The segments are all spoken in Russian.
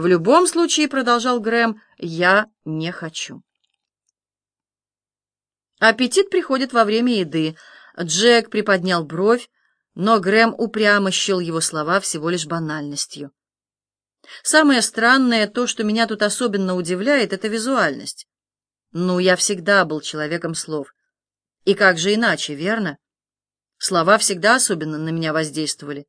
В любом случае, продолжал Грэм, я не хочу. Аппетит приходит во время еды. Джек приподнял бровь, но Грэм упрямо счел его слова всего лишь банальностью. Самое странное, то, что меня тут особенно удивляет, это визуальность. Ну, я всегда был человеком слов. И как же иначе, верно? Слова всегда особенно на меня воздействовали.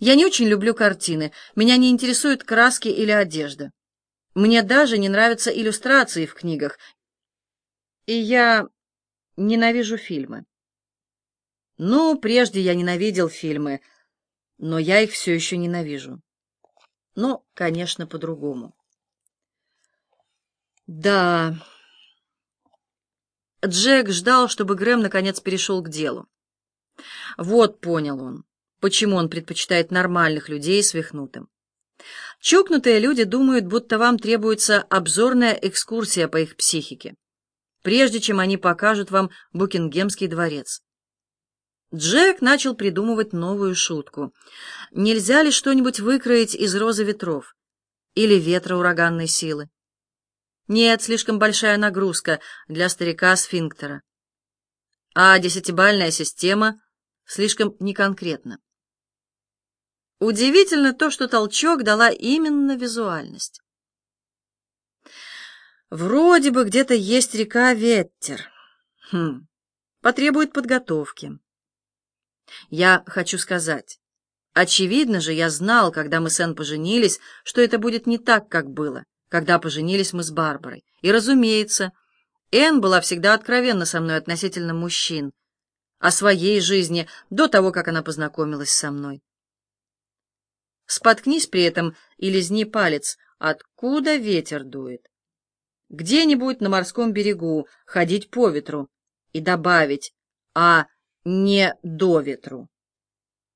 Я не очень люблю картины, меня не интересуют краски или одежда. Мне даже не нравятся иллюстрации в книгах. И я ненавижу фильмы. Ну, прежде я ненавидел фильмы, но я их все еще ненавижу. Но, конечно, по-другому. Да. Джек ждал, чтобы Грэм наконец перешел к делу. Вот понял он почему он предпочитает нормальных людей свихнутым. Чокнутые люди думают, будто вам требуется обзорная экскурсия по их психике, прежде чем они покажут вам Букингемский дворец. Джек начал придумывать новую шутку. Нельзя ли что-нибудь выкроить из розы ветров или ветра ураганной силы? Нет, слишком большая нагрузка для старика-сфинктера. А десятибальная система слишком неконкретна. Удивительно то, что толчок дала именно визуальность. Вроде бы где-то есть река Веттер. Хм, потребует подготовки. Я хочу сказать, очевидно же, я знал, когда мы с Энн поженились, что это будет не так, как было, когда поженились мы с Барбарой. И, разумеется, Энн была всегда откровенна со мной относительно мужчин, о своей жизни до того, как она познакомилась со мной. Споткнись при этом и лизни палец, откуда ветер дует. Где-нибудь на морском берегу ходить по ветру и добавить, а не до ветру.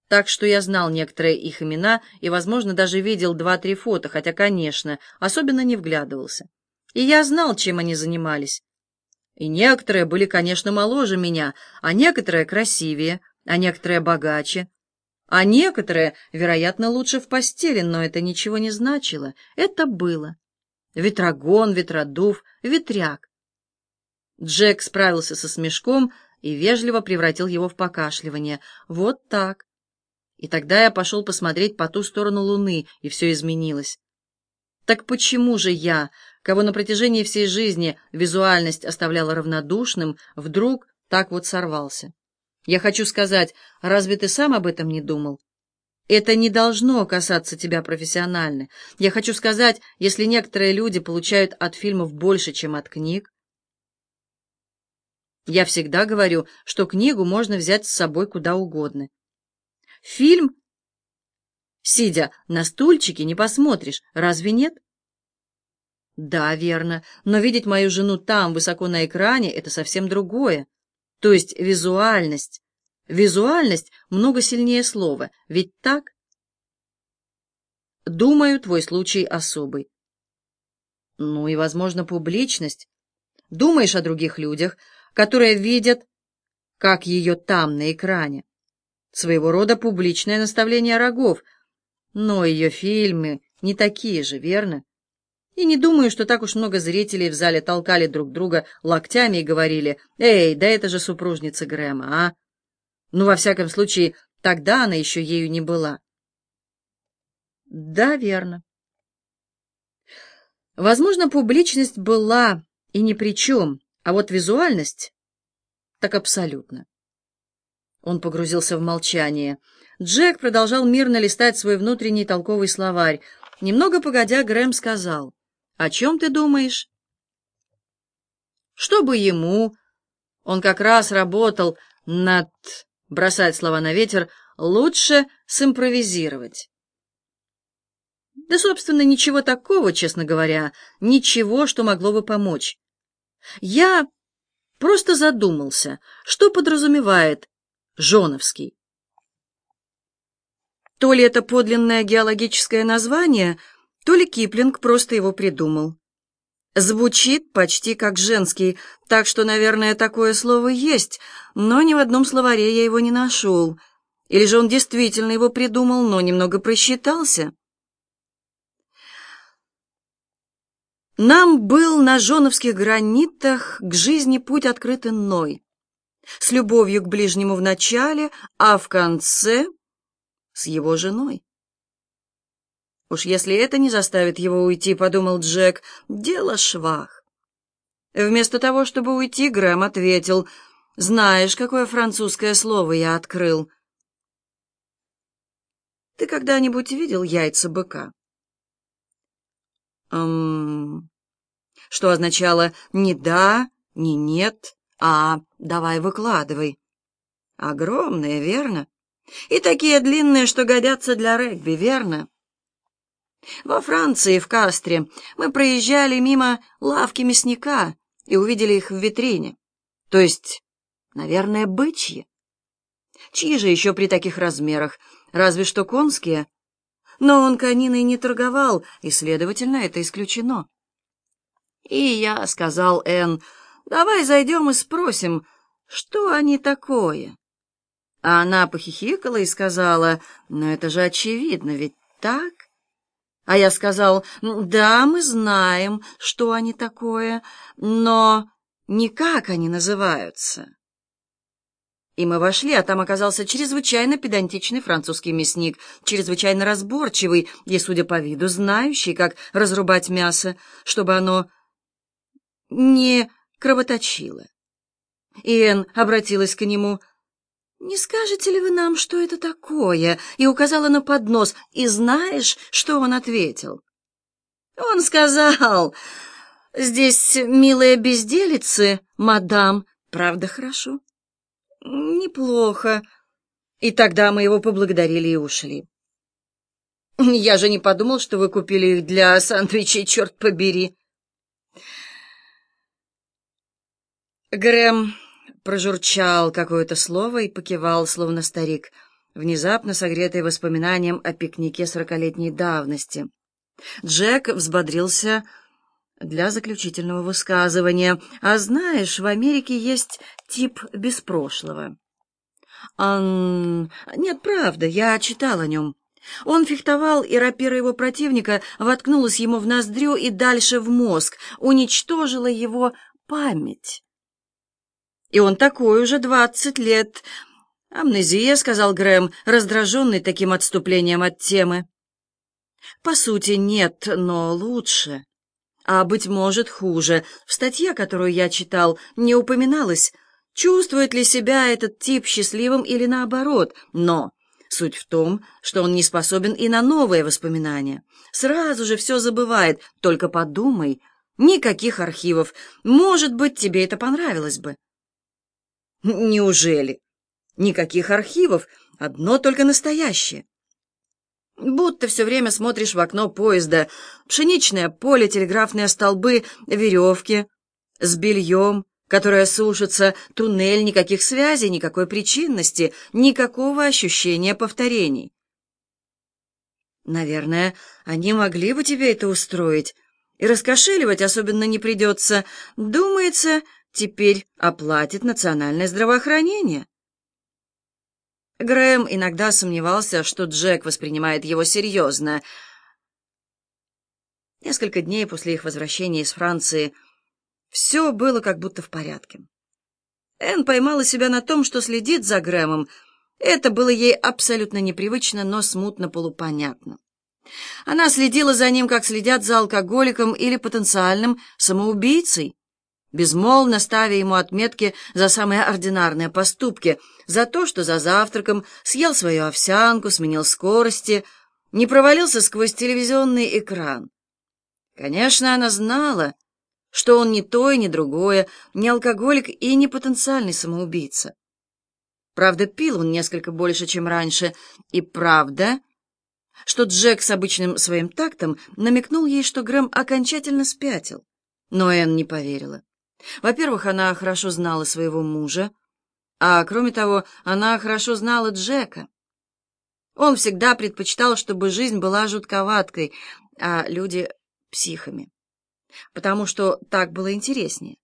Так что я знал некоторые их имена и, возможно, даже видел два-три фото, хотя, конечно, особенно не вглядывался. И я знал, чем они занимались. И некоторые были, конечно, моложе меня, а некоторые красивее, а некоторые богаче, а некоторые, вероятно, лучше в постели, но это ничего не значило. Это было. Ветрогон, ветродув, ветряк. Джек справился со смешком и вежливо превратил его в покашливание. Вот так. И тогда я пошел посмотреть по ту сторону луны, и все изменилось. Так почему же я, кого на протяжении всей жизни визуальность оставляла равнодушным, вдруг так вот сорвался? Я хочу сказать, разве ты сам об этом не думал? Это не должно касаться тебя профессионально. Я хочу сказать, если некоторые люди получают от фильмов больше, чем от книг. Я всегда говорю, что книгу можно взять с собой куда угодно. Фильм, сидя на стульчике, не посмотришь, разве нет? Да, верно, но видеть мою жену там, высоко на экране, это совсем другое. То есть визуальность. Визуальность много сильнее слова, ведь так? Думаю, твой случай особый. Ну и, возможно, публичность. Думаешь о других людях, которые видят, как ее там, на экране. Своего рода публичное наставление рогов. Но ее фильмы не такие же, верно? И не думаю, что так уж много зрителей в зале толкали друг друга локтями и говорили, «Эй, да это же супружница Грэма, а?» Ну, во всяком случае, тогда она еще ею не была. Да, верно. Возможно, публичность была и ни при чем, а вот визуальность так абсолютно. Он погрузился в молчание. Джек продолжал мирно листать свой внутренний толковый словарь. Немного погодя, Грэм сказал — о чем ты думаешь? Чтобы ему, он как раз работал над, бросать слова на ветер, лучше симпровизировать. Да, собственно, ничего такого, честно говоря, ничего, что могло бы помочь. Я просто задумался, что подразумевает Жоновский. То ли это подлинное геологическое название — то ли Киплинг просто его придумал. Звучит почти как женский, так что, наверное, такое слово есть, но ни в одном словаре я его не нашел. Или же он действительно его придумал, но немного просчитался? Нам был на жоновских гранитах к жизни путь открыт иной, с любовью к ближнему в начале, а в конце — с его женой. Уж если это не заставит его уйти, — подумал Джек, — дело швах. Вместо того, чтобы уйти, Грэм ответил, — знаешь, какое французское слово я открыл? Ты когда-нибудь видел яйца быка? Эм, что означало не «да», не «нет», а «давай выкладывай». Огромные, верно? И такие длинные, что годятся для регби, верно? Во Франции, в Кастре, мы проезжали мимо лавки мясника и увидели их в витрине. То есть, наверное, бычьи. Чьи же еще при таких размерах? Разве что конские. Но он кониной не торговал, и, следовательно, это исключено. И я сказал Энн, давай зайдем и спросим, что они такое. А она похихикала и сказала, ну это же очевидно, ведь так? А я сказал, да, мы знаем, что они такое, но не как они называются. И мы вошли, а там оказался чрезвычайно педантичный французский мясник, чрезвычайно разборчивый и, судя по виду, знающий, как разрубать мясо, чтобы оно не кровоточило. И Энн обратилась к нему — «Не скажете ли вы нам, что это такое?» и указала на поднос. «И знаешь, что он ответил?» «Он сказал, здесь милые безделицы, мадам. Правда, хорошо?» «Неплохо». И тогда мы его поблагодарили и ушли. «Я же не подумал, что вы купили их для сандвичей, черт побери!» Грэм прожурчал какое-то слово и покивал, словно старик, внезапно согретый воспоминанием о пикнике сорокалетней давности. Джек взбодрился для заключительного высказывания. «А знаешь, в Америке есть тип без прошлого». «Ан... Нет, правда, я читал о нем». Он фехтовал, и рапира его противника воткнулась ему в ноздрю и дальше в мозг, уничтожила его память. И он такой уже двадцать лет. Амнезия, — сказал Грэм, раздраженный таким отступлением от темы. По сути, нет, но лучше. А, быть может, хуже. В статье, которую я читал, не упоминалось, чувствует ли себя этот тип счастливым или наоборот. Но суть в том, что он не способен и на новые воспоминания. Сразу же все забывает. Только подумай. Никаких архивов. Может быть, тебе это понравилось бы. Неужели? Никаких архивов, одно только настоящее. Будто все время смотришь в окно поезда. Пшеничное поле, телеграфные столбы, веревки с бельем, которое сушится, туннель, никаких связей, никакой причинности, никакого ощущения повторений. Наверное, они могли бы тебе это устроить, и раскошеливать особенно не придется. Думается, теперь оплатит национальное здравоохранение. Грэм иногда сомневался, что Джек воспринимает его серьезно. Несколько дней после их возвращения из Франции все было как будто в порядке. Энн поймала себя на том, что следит за Грэмом. Это было ей абсолютно непривычно, но смутно полупонятно. Она следила за ним, как следят за алкоголиком или потенциальным самоубийцей безмолвно ставя ему отметки за самые ординарные поступки, за то, что за завтраком съел свою овсянку, сменил скорости, не провалился сквозь телевизионный экран. Конечно, она знала, что он не то и не другое, не алкоголик и не потенциальный самоубийца. Правда, пил он несколько больше, чем раньше, и правда, что Джек с обычным своим тактом намекнул ей, что Грэм окончательно спятил. Но Энн не поверила. Во-первых, она хорошо знала своего мужа, а кроме того, она хорошо знала Джека. Он всегда предпочитал, чтобы жизнь была жутковаткой, а люди — психами, потому что так было интереснее.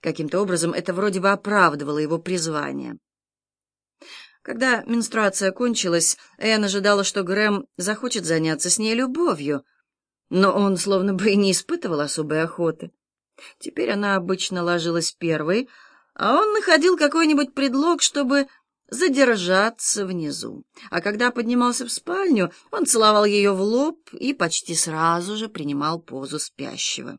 Каким-то образом это вроде бы оправдывало его призвание. Когда менструация кончилась, Энн ожидала, что Грэм захочет заняться с ней любовью, но он словно бы и не испытывал особой охоты. Теперь она обычно ложилась первой, а он находил какой-нибудь предлог, чтобы задержаться внизу. А когда поднимался в спальню, он целовал ее в лоб и почти сразу же принимал позу спящего.